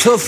tough